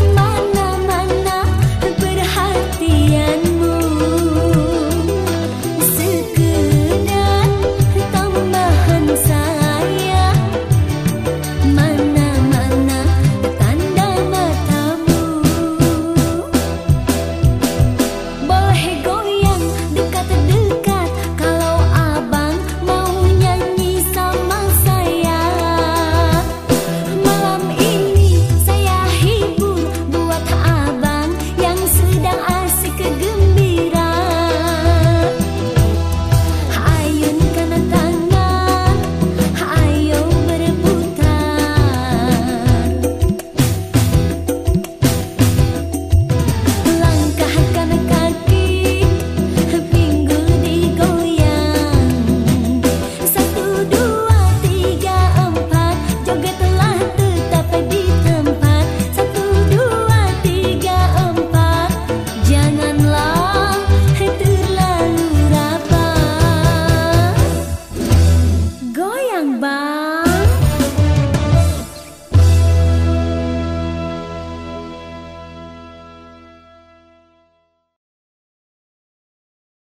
my